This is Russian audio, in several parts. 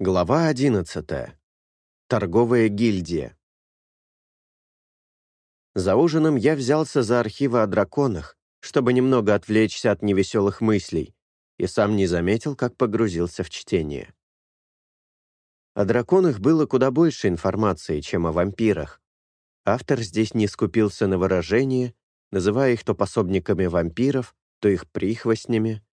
Глава 11. Торговая гильдия. За ужином я взялся за архивы о драконах, чтобы немного отвлечься от невеселых мыслей, и сам не заметил, как погрузился в чтение. О драконах было куда больше информации, чем о вампирах. Автор здесь не скупился на выражения, называя их то пособниками вампиров, то их прихвостнями.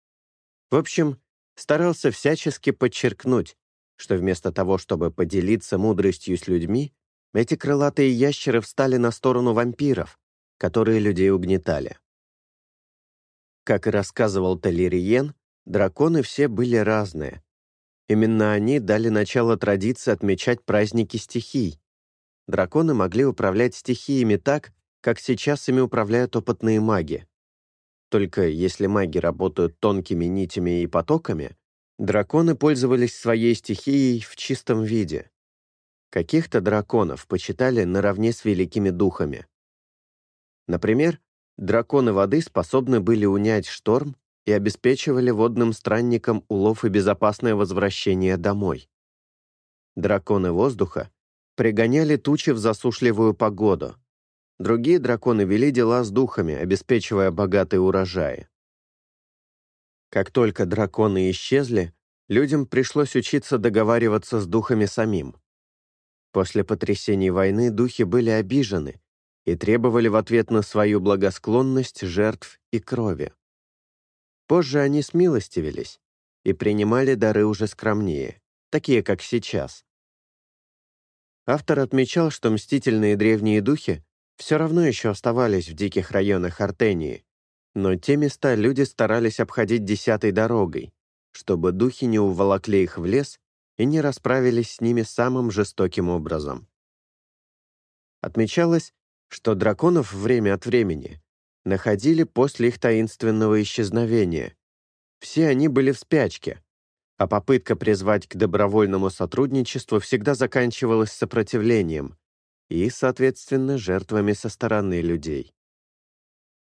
В общем, старался всячески подчеркнуть, что вместо того, чтобы поделиться мудростью с людьми, эти крылатые ящеры встали на сторону вампиров, которые людей угнетали. Как и рассказывал Талириен, драконы все были разные. Именно они дали начало традиции отмечать праздники стихий. Драконы могли управлять стихиями так, как сейчас ими управляют опытные маги. Только если маги работают тонкими нитями и потоками, Драконы пользовались своей стихией в чистом виде. Каких-то драконов почитали наравне с великими духами. Например, драконы воды способны были унять шторм и обеспечивали водным странникам улов и безопасное возвращение домой. Драконы воздуха пригоняли тучи в засушливую погоду. Другие драконы вели дела с духами, обеспечивая богатые урожаи. Как только драконы исчезли, людям пришлось учиться договариваться с духами самим. После потрясений войны духи были обижены и требовали в ответ на свою благосклонность жертв и крови. Позже они смилостивились и принимали дары уже скромнее, такие как сейчас. Автор отмечал, что мстительные древние духи все равно еще оставались в диких районах Артении, но те места люди старались обходить десятой дорогой, чтобы духи не уволокли их в лес и не расправились с ними самым жестоким образом. Отмечалось, что драконов время от времени находили после их таинственного исчезновения. Все они были в спячке, а попытка призвать к добровольному сотрудничеству всегда заканчивалась сопротивлением и, соответственно, жертвами со стороны людей.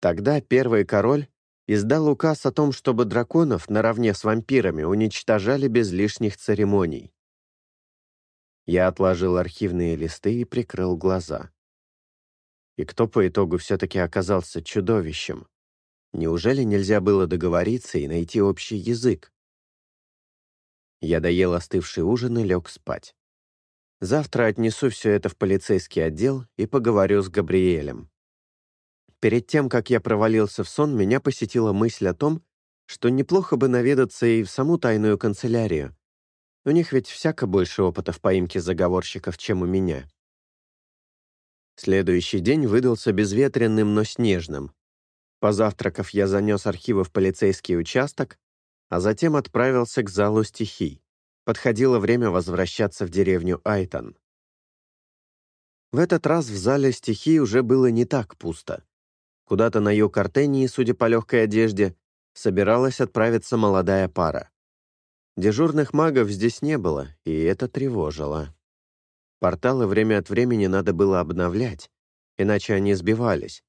Тогда первый король издал указ о том, чтобы драконов наравне с вампирами уничтожали без лишних церемоний. Я отложил архивные листы и прикрыл глаза. И кто по итогу все-таки оказался чудовищем? Неужели нельзя было договориться и найти общий язык? Я доел остывший ужин и лег спать. Завтра отнесу все это в полицейский отдел и поговорю с Габриэлем. Перед тем, как я провалился в сон, меня посетила мысль о том, что неплохо бы наведаться и в саму тайную канцелярию. У них ведь всяко больше опыта в поимке заговорщиков, чем у меня. Следующий день выдался безветренным, но снежным. Позавтракав, я занес архивы в полицейский участок, а затем отправился к залу стихий. Подходило время возвращаться в деревню Айтон. В этот раз в зале стихий уже было не так пусто. Куда-то на юг Артении, судя по легкой одежде, собиралась отправиться молодая пара. Дежурных магов здесь не было, и это тревожило. Порталы время от времени надо было обновлять, иначе они сбивались,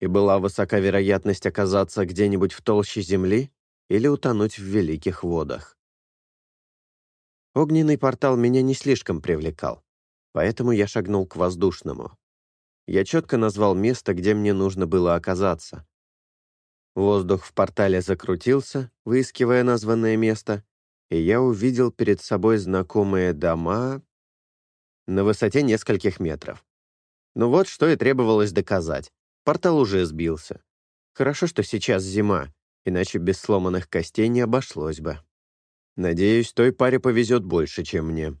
и была высока вероятность оказаться где-нибудь в толще земли или утонуть в великих водах. Огненный портал меня не слишком привлекал, поэтому я шагнул к воздушному я четко назвал место, где мне нужно было оказаться. Воздух в портале закрутился, выискивая названное место, и я увидел перед собой знакомые дома на высоте нескольких метров. Ну вот, что и требовалось доказать. Портал уже сбился. Хорошо, что сейчас зима, иначе без сломанных костей не обошлось бы. Надеюсь, той паре повезет больше, чем мне.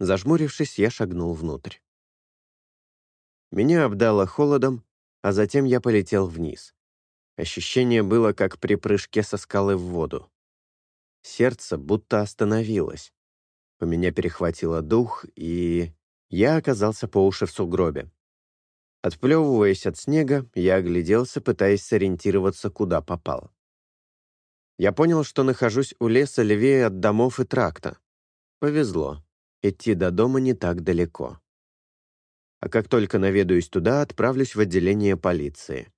Зажмурившись, я шагнул внутрь. Меня обдало холодом, а затем я полетел вниз. Ощущение было, как при прыжке со скалы в воду. Сердце будто остановилось. У меня перехватило дух, и я оказался по уши в сугробе. Отплевываясь от снега, я огляделся, пытаясь сориентироваться, куда попал. Я понял, что нахожусь у леса левее от домов и тракта. Повезло. Идти до дома не так далеко а как только наведаюсь туда, отправлюсь в отделение полиции.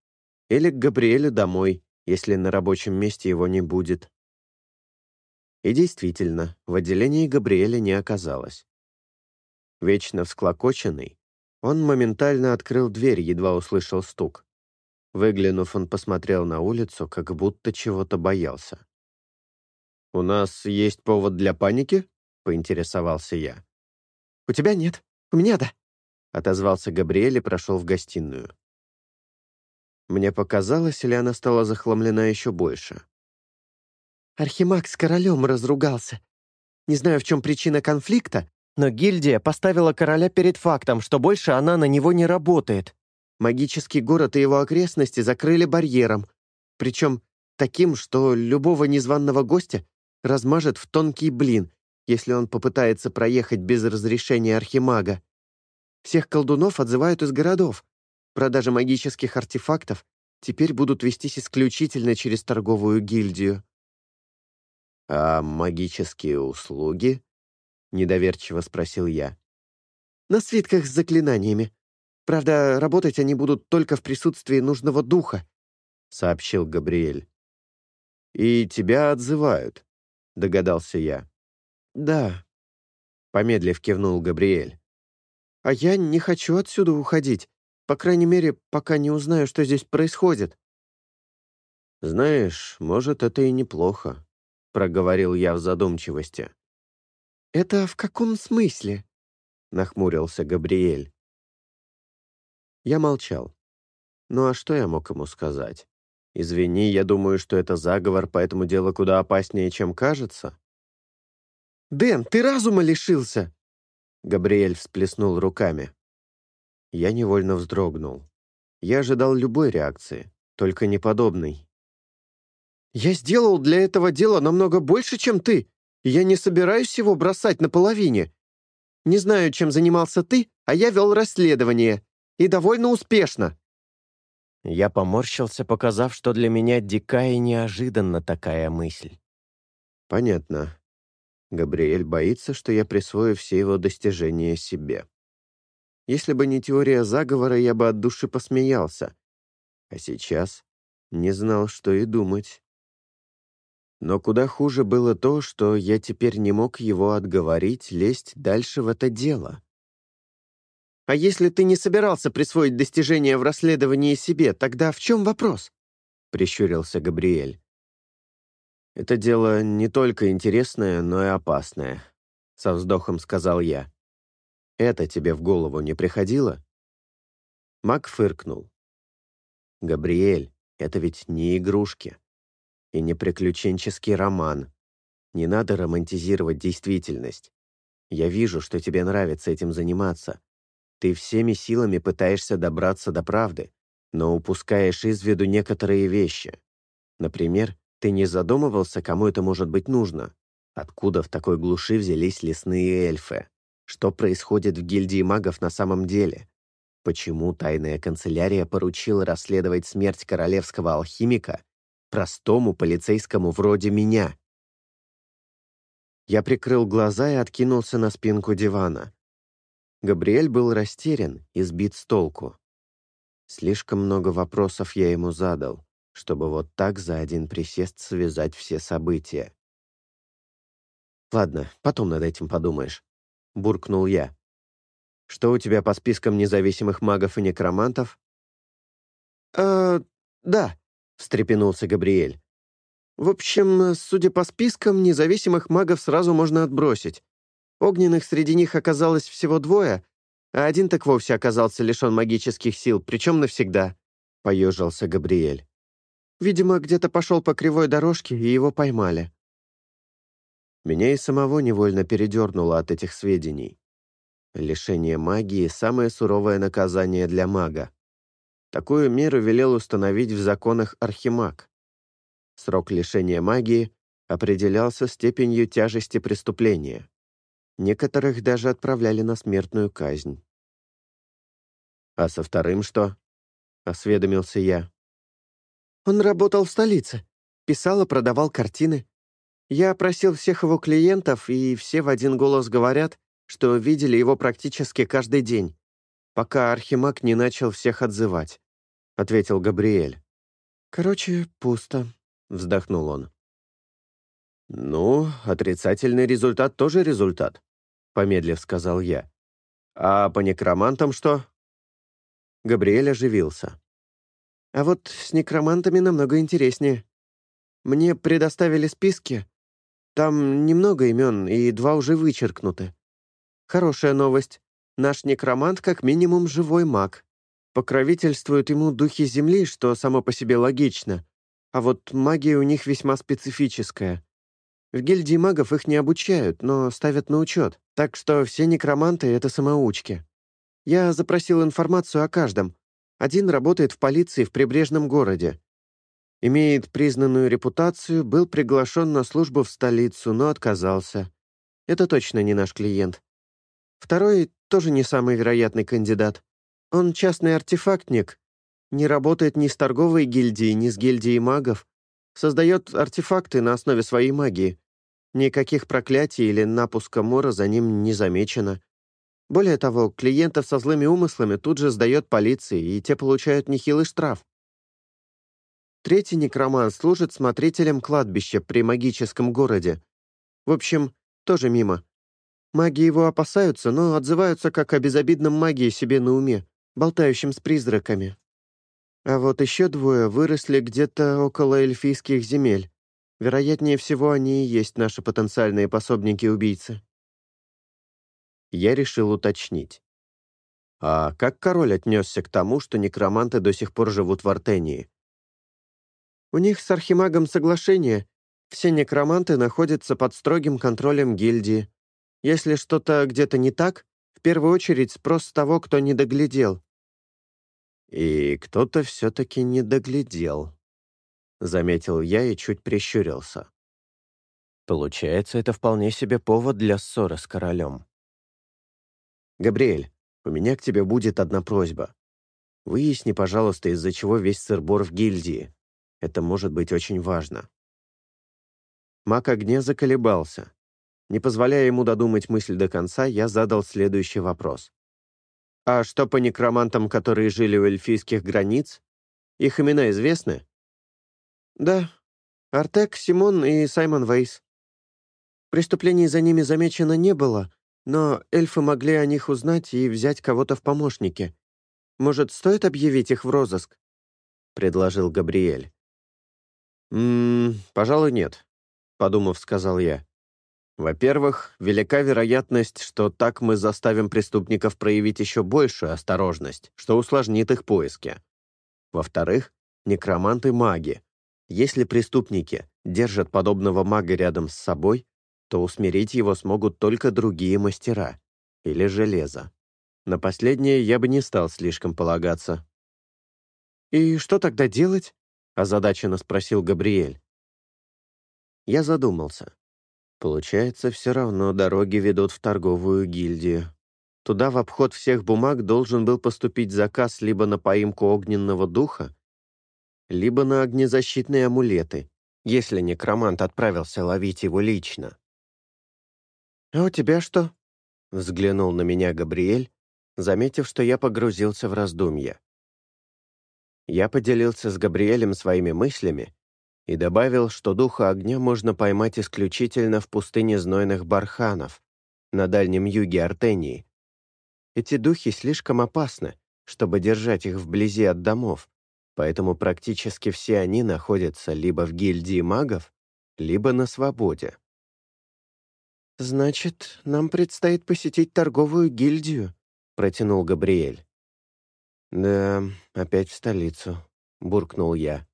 Или к Габриэлю домой, если на рабочем месте его не будет. И действительно, в отделении Габриэля не оказалось. Вечно всклокоченный, он моментально открыл дверь, едва услышал стук. Выглянув, он посмотрел на улицу, как будто чего-то боялся. «У нас есть повод для паники?» — поинтересовался я. «У тебя нет. У меня да», — отозвался Габриэль и прошел в гостиную. Мне показалось, или она стала захламлена еще больше. «Архимаг с королем разругался. Не знаю, в чем причина конфликта, но гильдия поставила короля перед фактом, что больше она на него не работает. Магический город и его окрестности закрыли барьером, причем таким, что любого незваного гостя размажет в тонкий блин, если он попытается проехать без разрешения архимага. Всех колдунов отзывают из городов. Продажи магических артефактов теперь будут вестись исключительно через торговую гильдию. «А магические услуги?» — недоверчиво спросил я. «На свитках с заклинаниями. Правда, работать они будут только в присутствии нужного духа», — сообщил Габриэль. «И тебя отзывают», — догадался я. «Да», — помедлив кивнул Габриэль. «А я не хочу отсюда уходить, по крайней мере, пока не узнаю, что здесь происходит». «Знаешь, может, это и неплохо», — проговорил я в задумчивости. «Это в каком смысле?» — нахмурился Габриэль. Я молчал. Ну а что я мог ему сказать? «Извини, я думаю, что это заговор, поэтому дело куда опаснее, чем кажется». «Дэн, ты разума лишился!» Габриэль всплеснул руками. Я невольно вздрогнул. Я ожидал любой реакции, только не подобной. «Я сделал для этого дела намного больше, чем ты, и я не собираюсь его бросать наполовине. Не знаю, чем занимался ты, а я вел расследование. И довольно успешно». Я поморщился, показав, что для меня дикая и неожиданна такая мысль. «Понятно. Габриэль боится, что я присвою все его достижения себе. Если бы не теория заговора, я бы от души посмеялся. А сейчас не знал, что и думать. Но куда хуже было то, что я теперь не мог его отговорить лезть дальше в это дело. А если ты не собирался присвоить достижения в расследовании себе, тогда в чем вопрос?» — прищурился Габриэль. «Это дело не только интересное, но и опасное», — со вздохом сказал я. «Это тебе в голову не приходило?» Мак фыркнул. «Габриэль, это ведь не игрушки. И не приключенческий роман. Не надо романтизировать действительность. Я вижу, что тебе нравится этим заниматься, ты всеми силами пытаешься добраться до правды, но упускаешь из виду некоторые вещи. Например, ты не задумывался, кому это может быть нужно? Откуда в такой глуши взялись лесные эльфы? Что происходит в гильдии магов на самом деле? Почему тайная канцелярия поручила расследовать смерть королевского алхимика простому полицейскому вроде меня? Я прикрыл глаза и откинулся на спинку дивана. Габриэль был растерян и сбит с толку. Слишком много вопросов я ему задал, чтобы вот так за один присест связать все события. «Ладно, потом над этим подумаешь», — буркнул я. «Что у тебя по спискам независимых магов и некромантов?» «Э, да», — встрепенулся Габриэль. «В общем, судя по спискам, независимых магов сразу можно отбросить. Огненных среди них оказалось всего двое, а один так вовсе оказался лишен магических сил, причем навсегда», — поежился Габриэль. «Видимо, где-то пошел по кривой дорожке, и его поймали». Меня и самого невольно передернуло от этих сведений. Лишение магии — самое суровое наказание для мага. Такую меру велел установить в законах Архимаг. Срок лишения магии определялся степенью тяжести преступления. Некоторых даже отправляли на смертную казнь. «А со вторым что?» — осведомился я. «Он работал в столице. Писал и продавал картины. Я опросил всех его клиентов, и все в один голос говорят, что видели его практически каждый день, пока Архимаг не начал всех отзывать», — ответил Габриэль. «Короче, пусто», — вздохнул он. «Ну, отрицательный результат тоже результат», — помедлив сказал я. «А по некромантам что?» Габриэль оживился. «А вот с некромантами намного интереснее. Мне предоставили списки. Там немного имен, и два уже вычеркнуты. Хорошая новость. Наш некромант как минимум живой маг. Покровительствуют ему духи Земли, что само по себе логично. А вот магия у них весьма специфическая. В гильдии магов их не обучают, но ставят на учет, так что все некроманты — это самоучки. Я запросил информацию о каждом. Один работает в полиции в прибрежном городе. Имеет признанную репутацию, был приглашен на службу в столицу, но отказался. Это точно не наш клиент. Второй тоже не самый вероятный кандидат. Он частный артефактник, не работает ни с торговой гильдией, ни с гильдией магов, создает артефакты на основе своей магии. Никаких проклятий или напуска мора за ним не замечено. Более того, клиентов со злыми умыслами тут же сдает полиции, и те получают нехилый штраф. Третий некроман служит смотрителем кладбища при магическом городе. В общем, тоже мимо. Маги его опасаются, но отзываются как о безобидном магии себе на уме, болтающем с призраками. А вот еще двое выросли где-то около эльфийских земель. Вероятнее всего, они и есть наши потенциальные пособники-убийцы. Я решил уточнить. А как король отнесся к тому, что некроманты до сих пор живут в Артении? У них с архимагом соглашение. Все некроманты находятся под строгим контролем гильдии. Если что-то где-то не так, в первую очередь спрос с того, кто не доглядел. «И кто-то все-таки не доглядел», — заметил я и чуть прищурился. Получается, это вполне себе повод для ссоры с королем. «Габриэль, у меня к тебе будет одна просьба. Выясни, пожалуйста, из-за чего весь сырбор в гильдии. Это может быть очень важно». Маг огня заколебался. Не позволяя ему додумать мысль до конца, я задал следующий вопрос. А что по некромантам, которые жили у эльфийских границ? Их имена известны? Да. Артек, Симон и Саймон Вейс. Преступлений за ними замечено не было, но эльфы могли о них узнать и взять кого-то в помощники. Может, стоит объявить их в розыск? Предложил Габриэль. «Ммм, пожалуй, нет», — подумав, сказал я. Во-первых, велика вероятность, что так мы заставим преступников проявить еще большую осторожность, что усложнит их поиски. Во-вторых, некроманты — маги. Если преступники держат подобного мага рядом с собой, то усмирить его смогут только другие мастера или железо. На последнее я бы не стал слишком полагаться. «И что тогда делать?» — озадаченно спросил Габриэль. Я задумался. Получается, все равно дороги ведут в торговую гильдию. Туда в обход всех бумаг должен был поступить заказ либо на поимку огненного духа, либо на огнезащитные амулеты, если некромант отправился ловить его лично. «А у тебя что?» — взглянул на меня Габриэль, заметив, что я погрузился в раздумья. Я поделился с Габриэлем своими мыслями и добавил, что духа огня можно поймать исключительно в пустыне знойных барханов, на дальнем юге Артении. Эти духи слишком опасны, чтобы держать их вблизи от домов, поэтому практически все они находятся либо в гильдии магов, либо на свободе. «Значит, нам предстоит посетить торговую гильдию», — протянул Габриэль. «Да, опять в столицу», — буркнул я.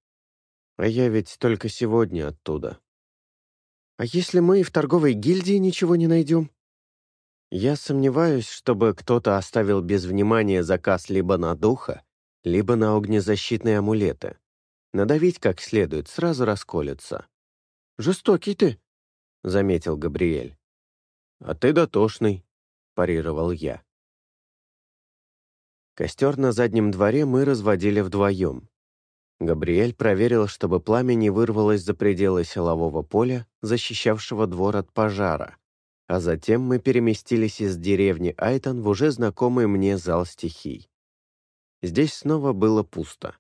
А я ведь только сегодня оттуда. А если мы и в торговой гильдии ничего не найдем? Я сомневаюсь, чтобы кто-то оставил без внимания заказ либо на духа, либо на огнезащитные амулеты. Надавить как следует, сразу расколется. «Жестокий ты», — заметил Габриэль. «А ты дотошный», — парировал я. Костер на заднем дворе мы разводили вдвоем. Габриэль проверил, чтобы пламя не вырвалось за пределы силового поля, защищавшего двор от пожара. А затем мы переместились из деревни Айтон в уже знакомый мне зал стихий. Здесь снова было пусто.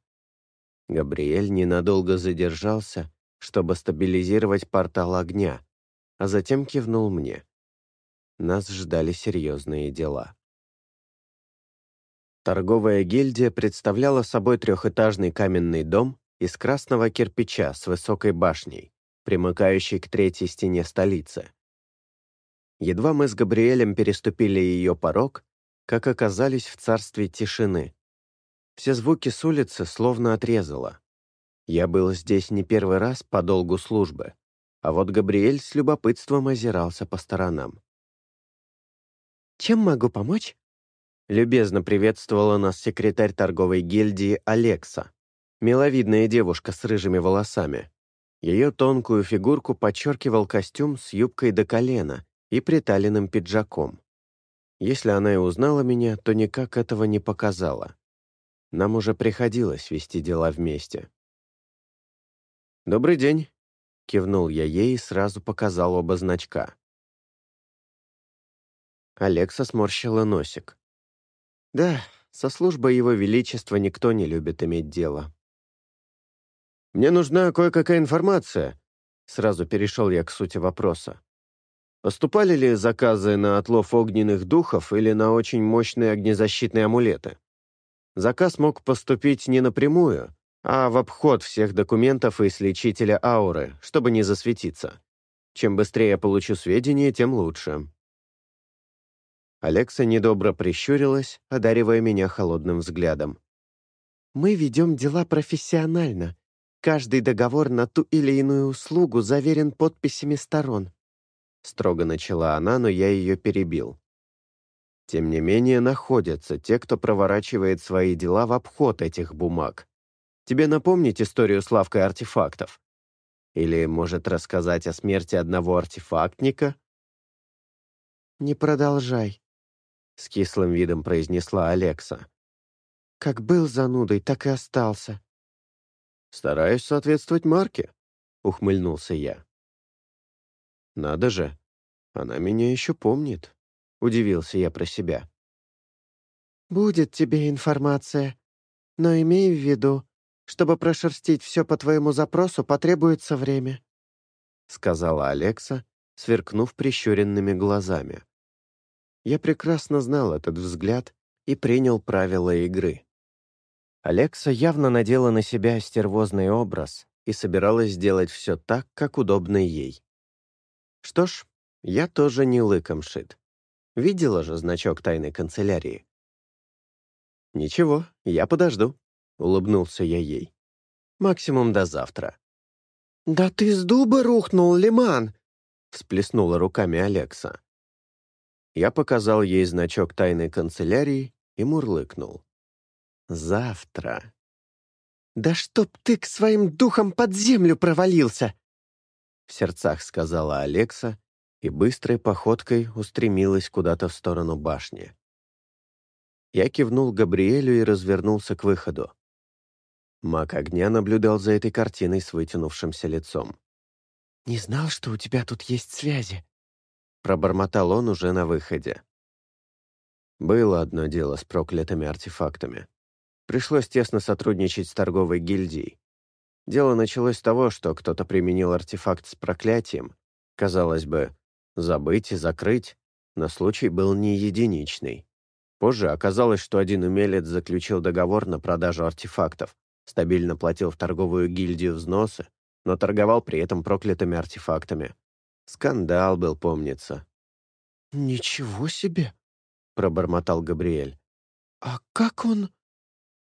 Габриэль ненадолго задержался, чтобы стабилизировать портал огня, а затем кивнул мне. Нас ждали серьезные дела. Торговая гильдия представляла собой трехэтажный каменный дом из красного кирпича с высокой башней, примыкающей к третьей стене столицы. Едва мы с Габриэлем переступили ее порог, как оказались в царстве тишины. Все звуки с улицы словно отрезало. Я был здесь не первый раз по долгу службы, а вот Габриэль с любопытством озирался по сторонам. «Чем могу помочь?» Любезно приветствовала нас секретарь торговой гильдии Алекса, миловидная девушка с рыжими волосами. Ее тонкую фигурку подчеркивал костюм с юбкой до колена и приталенным пиджаком. Если она и узнала меня, то никак этого не показала. Нам уже приходилось вести дела вместе. «Добрый день», — кивнул я ей и сразу показал оба значка. Алекса сморщила носик. «Да, со службой Его Величества никто не любит иметь дело». «Мне нужна кое-какая информация», — сразу перешел я к сути вопроса. Поступали ли заказы на отлов огненных духов или на очень мощные огнезащитные амулеты? Заказ мог поступить не напрямую, а в обход всех документов и сличителя ауры, чтобы не засветиться. Чем быстрее я получу сведения, тем лучше. Алекса недобро прищурилась, одаривая меня холодным взглядом. «Мы ведем дела профессионально. Каждый договор на ту или иную услугу заверен подписями сторон. Строго начала она, но я ее перебил. Тем не менее, находятся те, кто проворачивает свои дела в обход этих бумаг. Тебе напомнить историю с лавкой артефактов? Или, может, рассказать о смерти одного артефактника? «Не продолжай», — с кислым видом произнесла Алекса. «Как был занудой, так и остался». «Стараюсь соответствовать марке», — ухмыльнулся я. «Надо же, она меня еще помнит», — удивился я про себя. «Будет тебе информация, но имей в виду, чтобы прошерстить все по твоему запросу, потребуется время», — сказала Алекса, сверкнув прищуренными глазами. Я прекрасно знал этот взгляд и принял правила игры. Алекса явно надела на себя стервозный образ и собиралась сделать все так, как удобно ей. Что ж, я тоже не лыком шит. Видела же значок тайной канцелярии. «Ничего, я подожду», — улыбнулся я ей. «Максимум до завтра». «Да ты с дуба рухнул, Лиман!» — всплеснула руками Алекса. Я показал ей значок тайной канцелярии и мурлыкнул. «Завтра». «Да чтоб ты к своим духам под землю провалился!» в сердцах сказала Алекса и быстрой походкой устремилась куда-то в сторону башни. Я кивнул Габриэлю и развернулся к выходу. Маг огня наблюдал за этой картиной с вытянувшимся лицом. «Не знал, что у тебя тут есть связи», — пробормотал он уже на выходе. Было одно дело с проклятыми артефактами. Пришлось тесно сотрудничать с торговой гильдией. Дело началось с того, что кто-то применил артефакт с проклятием. Казалось бы, забыть и закрыть, но случай был не единичный. Позже оказалось, что один умелец заключил договор на продажу артефактов, стабильно платил в торговую гильдию взносы, но торговал при этом проклятыми артефактами. Скандал был, помнится. «Ничего себе!» — пробормотал Габриэль. «А как он...»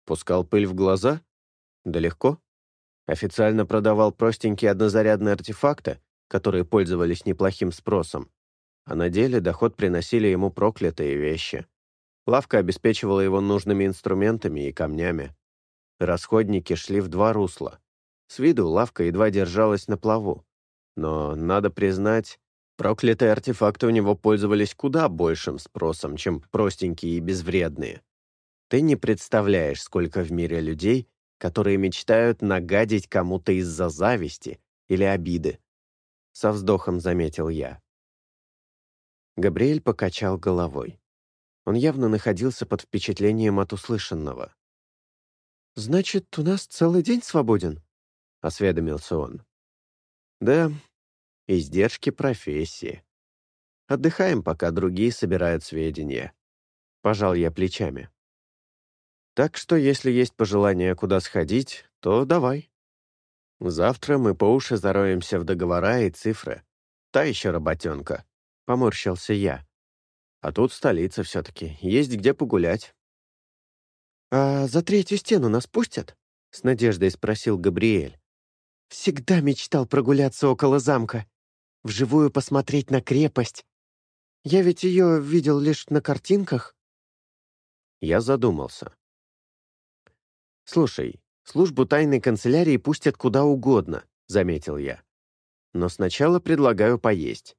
Пускал пыль в глаза? Да легко. Официально продавал простенькие однозарядные артефакты, которые пользовались неплохим спросом, а на деле доход приносили ему проклятые вещи. Лавка обеспечивала его нужными инструментами и камнями. Расходники шли в два русла. С виду лавка едва держалась на плаву. Но, надо признать, проклятые артефакты у него пользовались куда большим спросом, чем простенькие и безвредные. Ты не представляешь, сколько в мире людей которые мечтают нагадить кому-то из-за зависти или обиды. Со вздохом заметил я. Габриэль покачал головой. Он явно находился под впечатлением от услышанного. «Значит, у нас целый день свободен?» — осведомился он. Да, издержки профессии. Отдыхаем, пока другие собирают сведения. Пожал я плечами. Так что, если есть пожелание, куда сходить, то давай. Завтра мы по уши зароемся в договора и цифры. Та еще работенка. Поморщился я. А тут столица все-таки, есть где погулять. «А за третью стену нас пустят?» — с надеждой спросил Габриэль. «Всегда мечтал прогуляться около замка, вживую посмотреть на крепость. Я ведь ее видел лишь на картинках». Я задумался. «Слушай, службу тайной канцелярии пустят куда угодно», — заметил я. «Но сначала предлагаю поесть.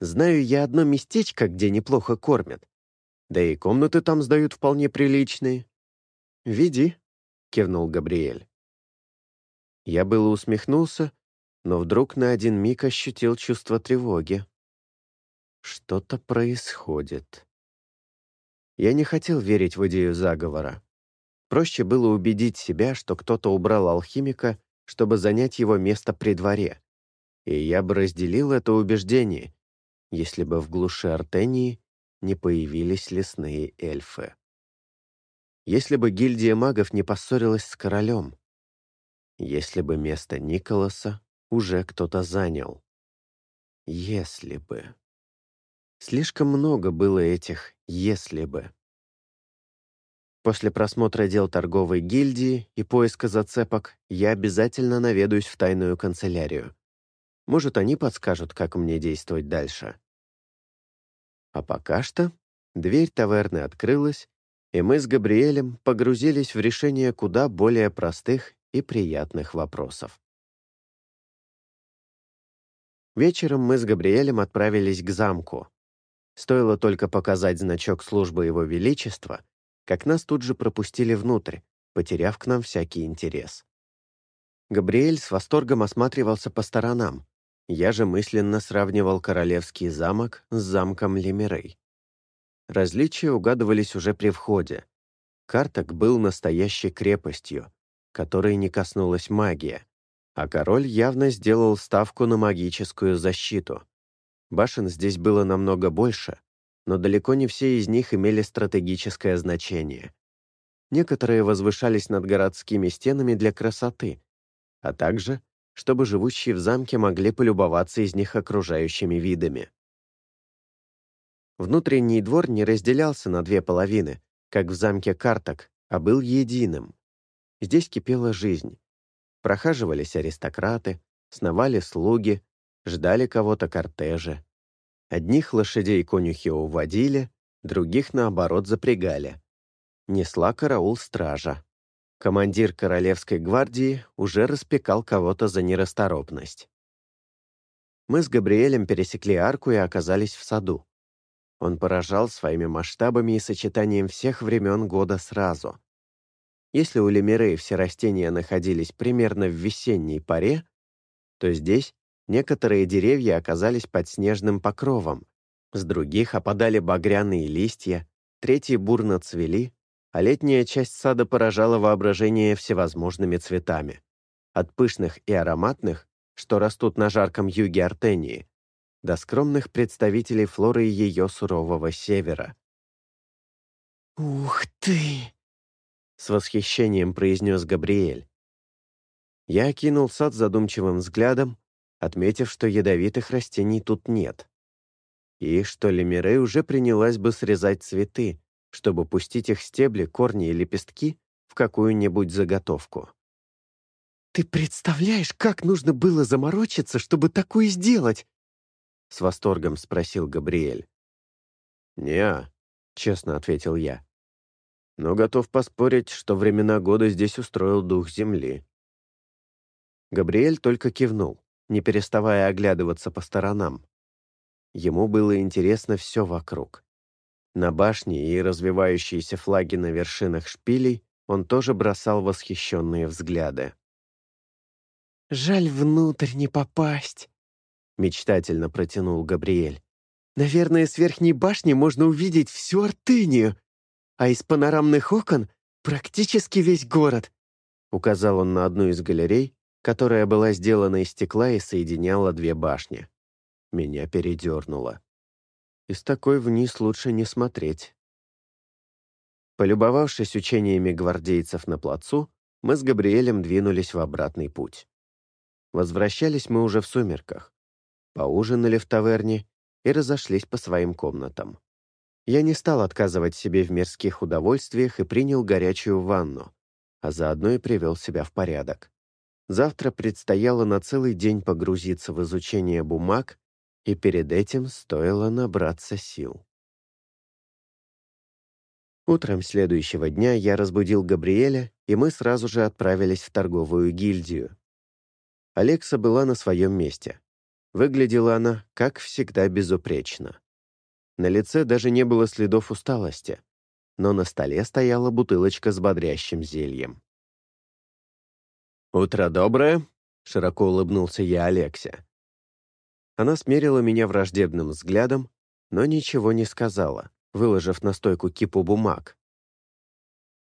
Знаю я одно местечко, где неплохо кормят. Да и комнаты там сдают вполне приличные». «Веди», — кивнул Габриэль. Я было усмехнулся, но вдруг на один миг ощутил чувство тревоги. Что-то происходит. Я не хотел верить в идею заговора. Проще было убедить себя, что кто-то убрал алхимика, чтобы занять его место при дворе. И я бы разделил это убеждение, если бы в глуши Артении не появились лесные эльфы. Если бы гильдия магов не поссорилась с королем. Если бы место Николаса уже кто-то занял. Если бы. Слишком много было этих «если бы». После просмотра дел торговой гильдии и поиска зацепок я обязательно наведаюсь в тайную канцелярию. Может, они подскажут, как мне действовать дальше. А пока что дверь таверны открылась, и мы с Габриэлем погрузились в решение куда более простых и приятных вопросов. Вечером мы с Габриэлем отправились к замку. Стоило только показать значок службы Его Величества, как нас тут же пропустили внутрь, потеряв к нам всякий интерес. Габриэль с восторгом осматривался по сторонам. Я же мысленно сравнивал королевский замок с замком Лемирей. Различия угадывались уже при входе. Карток был настоящей крепостью, которой не коснулась магия, а король явно сделал ставку на магическую защиту. Башен здесь было намного больше, но далеко не все из них имели стратегическое значение. Некоторые возвышались над городскими стенами для красоты, а также, чтобы живущие в замке могли полюбоваться из них окружающими видами. Внутренний двор не разделялся на две половины, как в замке Карток, а был единым. Здесь кипела жизнь. Прохаживались аристократы, сновали слуги, ждали кого-то кортежи. Одних лошадей конюхи уводили, других, наоборот, запрягали. Несла караул стража. Командир Королевской гвардии уже распекал кого-то за нерасторопность. Мы с Габриэлем пересекли арку и оказались в саду. Он поражал своими масштабами и сочетанием всех времен года сразу. Если у Лемирей все растения находились примерно в весенней паре, то здесь Некоторые деревья оказались под снежным покровом, с других опадали багряные листья, третьи бурно цвели, а летняя часть сада поражала воображение всевозможными цветами. От пышных и ароматных, что растут на жарком юге Артении, до скромных представителей флоры ее сурового севера. «Ух ты!» — с восхищением произнес Габриэль. Я окинул сад задумчивым взглядом, отметив, что ядовитых растений тут нет. И что Лемирей уже принялась бы срезать цветы, чтобы пустить их стебли, корни и лепестки в какую-нибудь заготовку. «Ты представляешь, как нужно было заморочиться, чтобы такое сделать?» — с восторгом спросил Габриэль. «Не-а», честно ответил я. «Но готов поспорить, что времена года здесь устроил дух земли». Габриэль только кивнул не переставая оглядываться по сторонам. Ему было интересно все вокруг. На башне и развивающиеся флаги на вершинах шпилей он тоже бросал восхищенные взгляды. «Жаль внутрь не попасть», — мечтательно протянул Габриэль. «Наверное, с верхней башни можно увидеть всю Артынию, а из панорамных окон практически весь город», — указал он на одну из галерей, которая была сделана из стекла и соединяла две башни. Меня передернуло. Из такой вниз лучше не смотреть. Полюбовавшись учениями гвардейцев на плацу, мы с Габриэлем двинулись в обратный путь. Возвращались мы уже в сумерках. Поужинали в таверне и разошлись по своим комнатам. Я не стал отказывать себе в мирских удовольствиях и принял горячую ванну, а заодно и привел себя в порядок. Завтра предстояло на целый день погрузиться в изучение бумаг, и перед этим стоило набраться сил. Утром следующего дня я разбудил Габриэля, и мы сразу же отправились в торговую гильдию. Алекса была на своем месте. Выглядела она, как всегда, безупречно. На лице даже не было следов усталости, но на столе стояла бутылочка с бодрящим зельем. «Утро доброе», — широко улыбнулся я Алексе. Она смерила меня враждебным взглядом, но ничего не сказала, выложив на стойку кипу бумаг.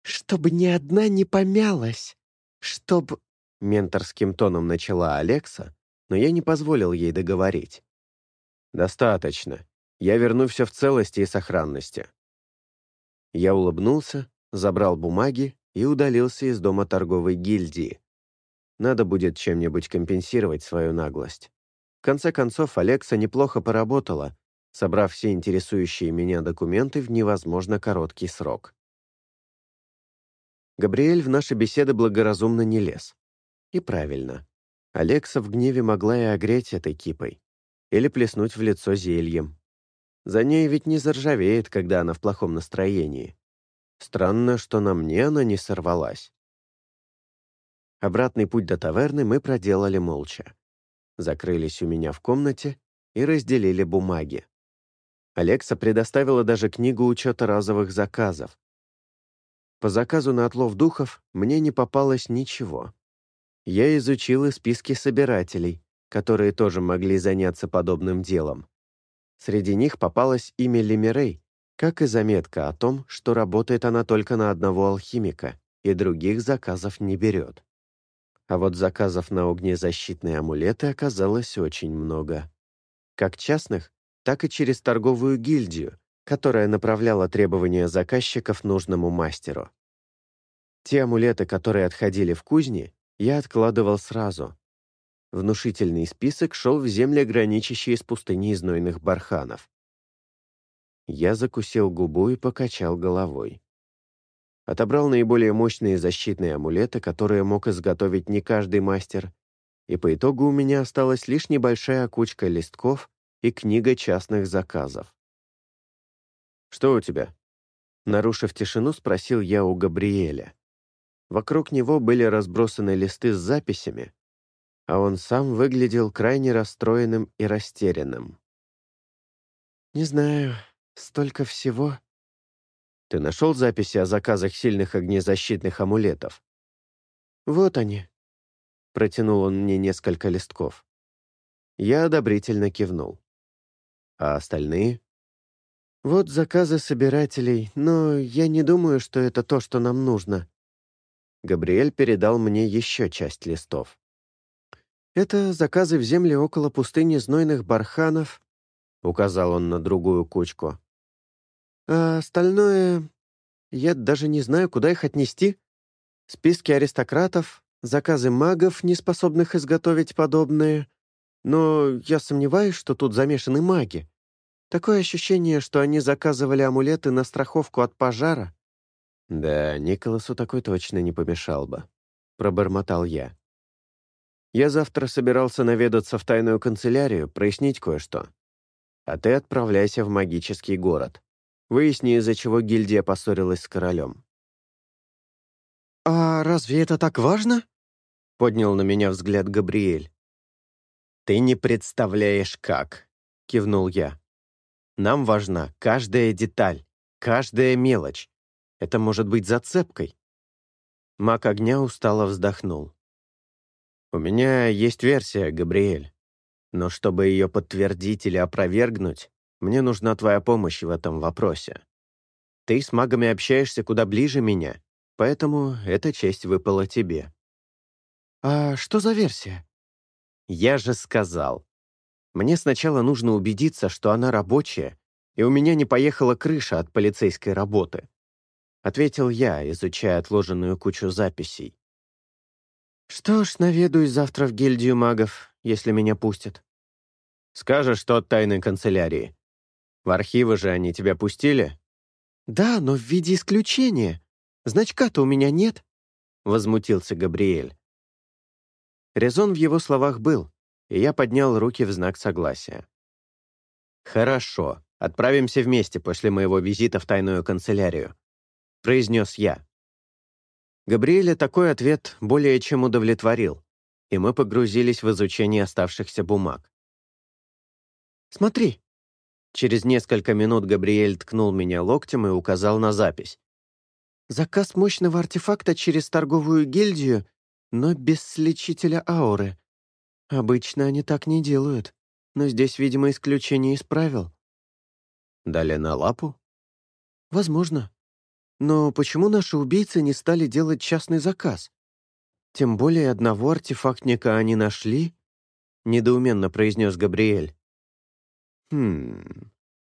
«Чтобы ни одна не помялась! Чтоб...» Менторским тоном начала Алекса, но я не позволил ей договорить. «Достаточно. Я верну все в целости и сохранности». Я улыбнулся, забрал бумаги и удалился из дома торговой гильдии. Надо будет чем-нибудь компенсировать свою наглость. В конце концов, Алекса неплохо поработала, собрав все интересующие меня документы в невозможно короткий срок. Габриэль в наши беседы благоразумно не лез. И правильно. Алекса в гневе могла и огреть этой кипой. Или плеснуть в лицо зельем. За ней ведь не заржавеет, когда она в плохом настроении. Странно, что на мне она не сорвалась. Обратный путь до таверны мы проделали молча. Закрылись у меня в комнате и разделили бумаги. Алекса предоставила даже книгу учета разовых заказов. По заказу на отлов духов мне не попалось ничего. Я изучил и списки собирателей, которые тоже могли заняться подобным делом. Среди них попалось имя Лемирей, как и заметка о том, что работает она только на одного алхимика и других заказов не берет. А вот заказов на огнезащитные амулеты оказалось очень много. Как частных, так и через торговую гильдию, которая направляла требования заказчиков нужному мастеру. Те амулеты, которые отходили в кузни, я откладывал сразу. Внушительный список шел в земли, граничащие с пустыней знойных барханов. Я закусил губу и покачал головой. Отобрал наиболее мощные защитные амулеты, которые мог изготовить не каждый мастер, и по итогу у меня осталась лишь небольшая кучка листков и книга частных заказов. «Что у тебя?» Нарушив тишину, спросил я у Габриэля. Вокруг него были разбросаны листы с записями, а он сам выглядел крайне расстроенным и растерянным. «Не знаю, столько всего». «Ты нашел записи о заказах сильных огнезащитных амулетов?» «Вот они», — протянул он мне несколько листков. Я одобрительно кивнул. А остальные? Вот заказы собирателей, но я не думаю, что это то, что нам нужно. Габриэль передал мне еще часть листов. Это заказы в земле около пустыни знойных барханов, указал он на другую кучку. А остальное... Я даже не знаю, куда их отнести. Списки аристократов, заказы магов, не способных изготовить подобные, но я сомневаюсь, что тут замешаны маги. Такое ощущение, что они заказывали амулеты на страховку от пожара. «Да, Николасу такой точно не помешал бы», — пробормотал я. «Я завтра собирался наведаться в тайную канцелярию, прояснить кое-что. А ты отправляйся в магический город. Выясни, из-за чего гильдия поссорилась с королем». «А разве это так важно?» — поднял на меня взгляд Габриэль. «Ты не представляешь, как», — кивнул я. «Нам важна каждая деталь, каждая мелочь. Это может быть зацепкой». Маг огня устало вздохнул. «У меня есть версия, Габриэль. Но чтобы ее подтвердить или опровергнуть, мне нужна твоя помощь в этом вопросе. Ты с магами общаешься куда ближе меня, поэтому эта честь выпала тебе». «А что за версия?» «Я же сказал. Мне сначала нужно убедиться, что она рабочая, и у меня не поехала крыша от полицейской работы», — ответил я, изучая отложенную кучу записей. «Что ж, наведаюсь завтра в гильдию магов, если меня пустят». «Скажешь, что от тайной канцелярии. В архивы же они тебя пустили?» «Да, но в виде исключения. Значка-то у меня нет», — возмутился Габриэль. Резон в его словах был, и я поднял руки в знак согласия. «Хорошо, отправимся вместе после моего визита в тайную канцелярию», — произнес я. Габриэля такой ответ более чем удовлетворил, и мы погрузились в изучение оставшихся бумаг. «Смотри!» Через несколько минут Габриэль ткнул меня локтем и указал на запись. «Заказ мощного артефакта через торговую гильдию но без сличителя ауры. Обычно они так не делают, но здесь, видимо, исключение из правил. Дали на лапу? Возможно. Но почему наши убийцы не стали делать частный заказ? Тем более одного артефактника они нашли, недоуменно произнес Габриэль. Хм.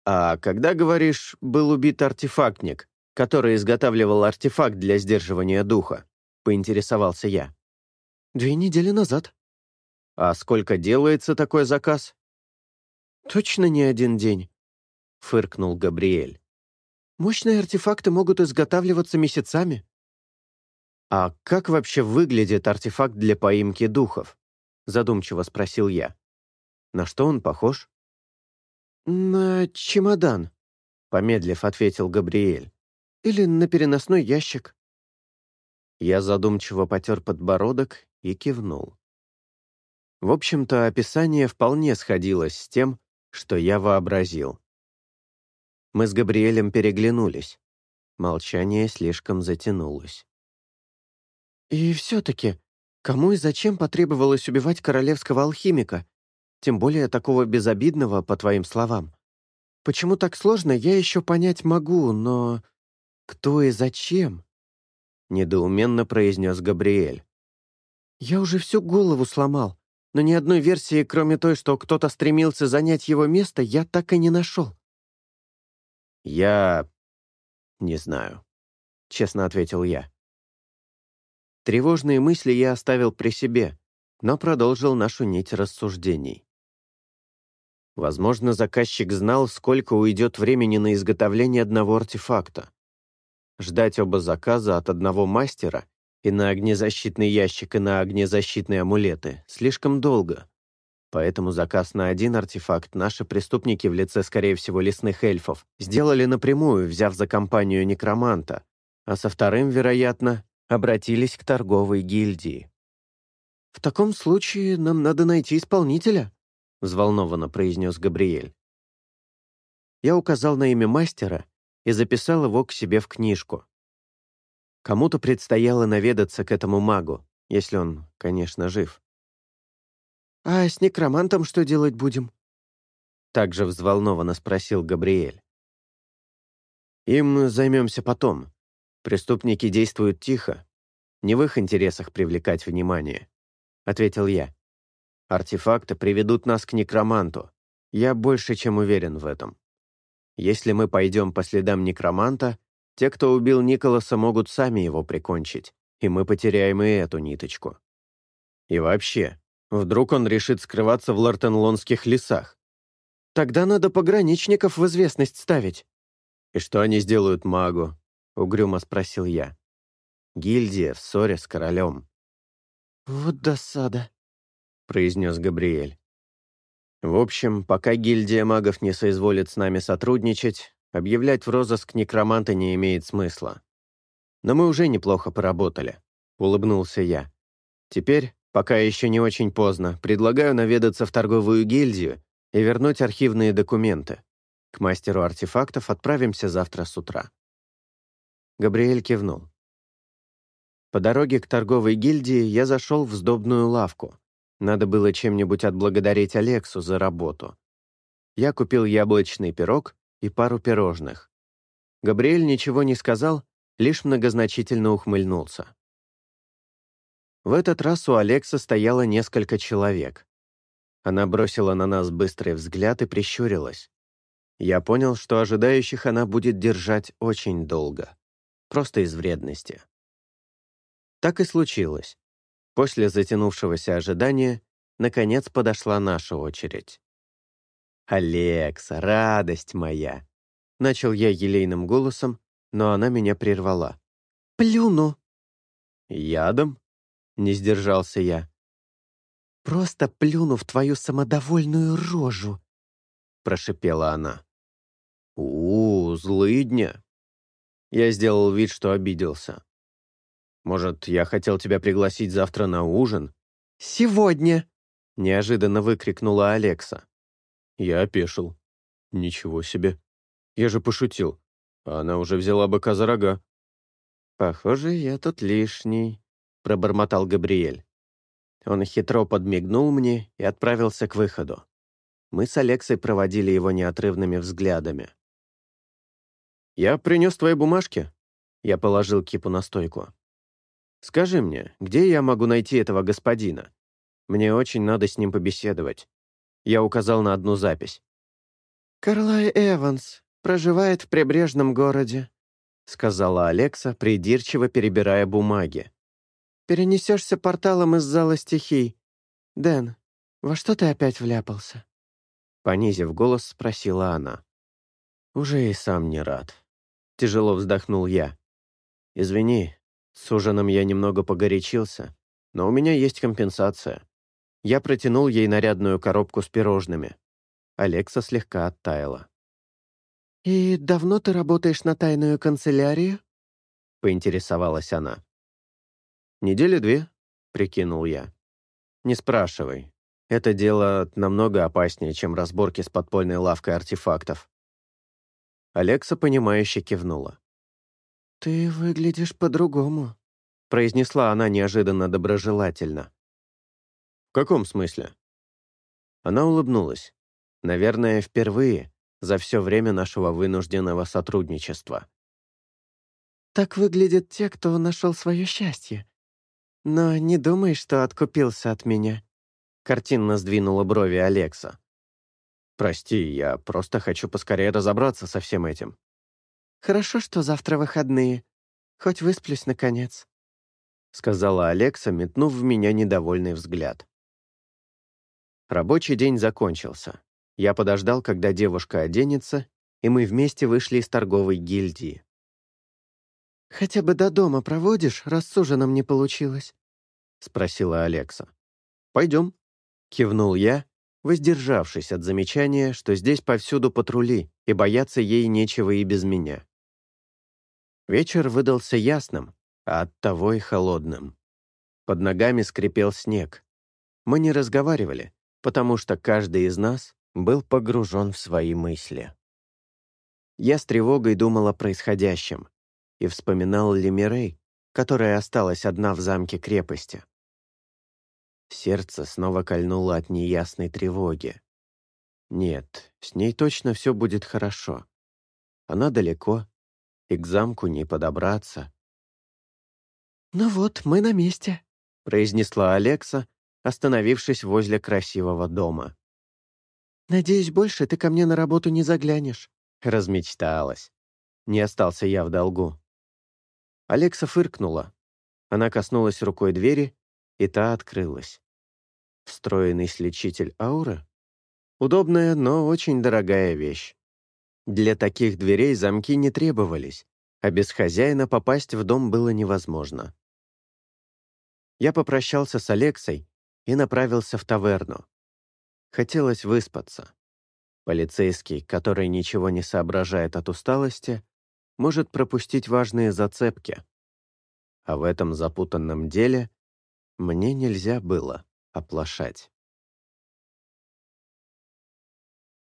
А когда, говоришь, был убит артефактник, который изготавливал артефакт для сдерживания духа? Поинтересовался я. Две недели назад. А сколько делается такой заказ? Точно не один день, фыркнул Габриэль. Мощные артефакты могут изготавливаться месяцами. А как вообще выглядит артефакт для поимки духов? Задумчиво спросил я. На что он похож? На чемодан, помедлив ответил Габриэль. Или на переносной ящик. Я задумчиво потер подбородок и кивнул. В общем-то, описание вполне сходилось с тем, что я вообразил. Мы с Габриэлем переглянулись. Молчание слишком затянулось. «И все-таки, кому и зачем потребовалось убивать королевского алхимика? Тем более такого безобидного, по твоим словам. Почему так сложно, я еще понять могу, но... Кто и зачем?» Недоуменно произнес Габриэль. Я уже всю голову сломал, но ни одной версии, кроме той, что кто-то стремился занять его место, я так и не нашел. «Я... не знаю», — честно ответил я. Тревожные мысли я оставил при себе, но продолжил нашу нить рассуждений. Возможно, заказчик знал, сколько уйдет времени на изготовление одного артефакта. Ждать оба заказа от одного мастера и на огнезащитный ящик, и на огнезащитные амулеты слишком долго. Поэтому заказ на один артефакт наши преступники в лице, скорее всего, лесных эльфов сделали напрямую, взяв за компанию некроманта, а со вторым, вероятно, обратились к торговой гильдии. «В таком случае нам надо найти исполнителя», — взволнованно произнес Габриэль. Я указал на имя мастера и записал его к себе в книжку. Кому-то предстояло наведаться к этому магу, если он, конечно, жив. «А с некромантом что делать будем?» Также взволнованно спросил Габриэль. «Им займемся потом. Преступники действуют тихо. Не в их интересах привлекать внимание», — ответил я. «Артефакты приведут нас к некроманту. Я больше чем уверен в этом. Если мы пойдем по следам некроманта, те, кто убил Николаса, могут сами его прикончить, и мы потеряем и эту ниточку. И вообще, вдруг он решит скрываться в лартенлонских лесах? Тогда надо пограничников в известность ставить. «И что они сделают магу?» — угрюмо спросил я. «Гильдия в ссоре с королем». «Вот досада», — произнес Габриэль. «В общем, пока гильдия магов не соизволит с нами сотрудничать, Объявлять в розыск некроманта не имеет смысла. Но мы уже неплохо поработали, улыбнулся я. Теперь, пока еще не очень поздно, предлагаю наведаться в торговую гильдию и вернуть архивные документы. К мастеру артефактов отправимся завтра с утра. Габриэль кивнул. По дороге к торговой гильдии я зашел в сдобную лавку. Надо было чем-нибудь отблагодарить Алексу за работу. Я купил яблочный пирог и пару пирожных. Габриэль ничего не сказал, лишь многозначительно ухмыльнулся. В этот раз у Алекса стояло несколько человек. Она бросила на нас быстрый взгляд и прищурилась. Я понял, что ожидающих она будет держать очень долго. Просто из вредности. Так и случилось. После затянувшегося ожидания, наконец подошла наша очередь. «Алекса, радость моя!» Начал я елейным голосом, но она меня прервала. «Плюну!» «Ядом?» Не сдержался я. «Просто плюну в твою самодовольную рожу», — прошипела она. у, -у злыдня!» Я сделал вид, что обиделся. «Может, я хотел тебя пригласить завтра на ужин?» «Сегодня!» — неожиданно выкрикнула Алекса. Я опешил. «Ничего себе! Я же пошутил. Она уже взяла быка за рога». «Похоже, я тут лишний», пробормотал Габриэль. Он хитро подмигнул мне и отправился к выходу. Мы с Алексой проводили его неотрывными взглядами. «Я принес твои бумажки?» Я положил кипу на стойку. «Скажи мне, где я могу найти этого господина? Мне очень надо с ним побеседовать». Я указал на одну запись. «Карлай Эванс проживает в прибрежном городе», сказала Алекса, придирчиво перебирая бумаги. Перенесешься порталом из зала стихий. Дэн, во что ты опять вляпался?» Понизив голос, спросила она. «Уже и сам не рад». Тяжело вздохнул я. «Извини, с ужином я немного погорячился, но у меня есть компенсация». Я протянул ей нарядную коробку с пирожными. Алекса слегка оттаяла. «И давно ты работаешь на тайную канцелярию?» — поинтересовалась она. «Недели две», — прикинул я. «Не спрашивай. Это дело намного опаснее, чем разборки с подпольной лавкой артефактов». Алекса, понимающе кивнула. «Ты выглядишь по-другому», — произнесла она неожиданно доброжелательно. «В каком смысле?» Она улыбнулась. Наверное, впервые за все время нашего вынужденного сотрудничества. «Так выглядят те, кто нашел свое счастье. «Но не думай, что откупился от меня», — картинно сдвинула брови Алекса. «Прости, я просто хочу поскорее разобраться со всем этим». «Хорошо, что завтра выходные. Хоть высплюсь, наконец», — сказала Алекса, метнув в меня недовольный взгляд. Рабочий день закончился. Я подождал, когда девушка оденется, и мы вместе вышли из торговой гильдии. «Хотя бы до дома проводишь, раз с ужином не получилось?» — спросила Алекса. «Пойдем», — кивнул я, воздержавшись от замечания, что здесь повсюду патрули, и бояться ей нечего и без меня. Вечер выдался ясным, а оттого и холодным. Под ногами скрипел снег. Мы не разговаривали, потому что каждый из нас был погружен в свои мысли. Я с тревогой думал о происходящем, и вспоминал Лемирей, которая осталась одна в замке крепости. Сердце снова кольнуло от неясной тревоги. Нет, с ней точно все будет хорошо. Она далеко, и к замку не подобраться. «Ну вот, мы на месте», — произнесла Алекса, остановившись возле красивого дома. «Надеюсь, больше ты ко мне на работу не заглянешь», — размечталась. Не остался я в долгу. Алекса фыркнула. Она коснулась рукой двери, и та открылась. Встроенный сличитель ауры? Удобная, но очень дорогая вещь. Для таких дверей замки не требовались, а без хозяина попасть в дом было невозможно. Я попрощался с Алексой и направился в таверну. Хотелось выспаться. Полицейский, который ничего не соображает от усталости, может пропустить важные зацепки. А в этом запутанном деле мне нельзя было оплошать.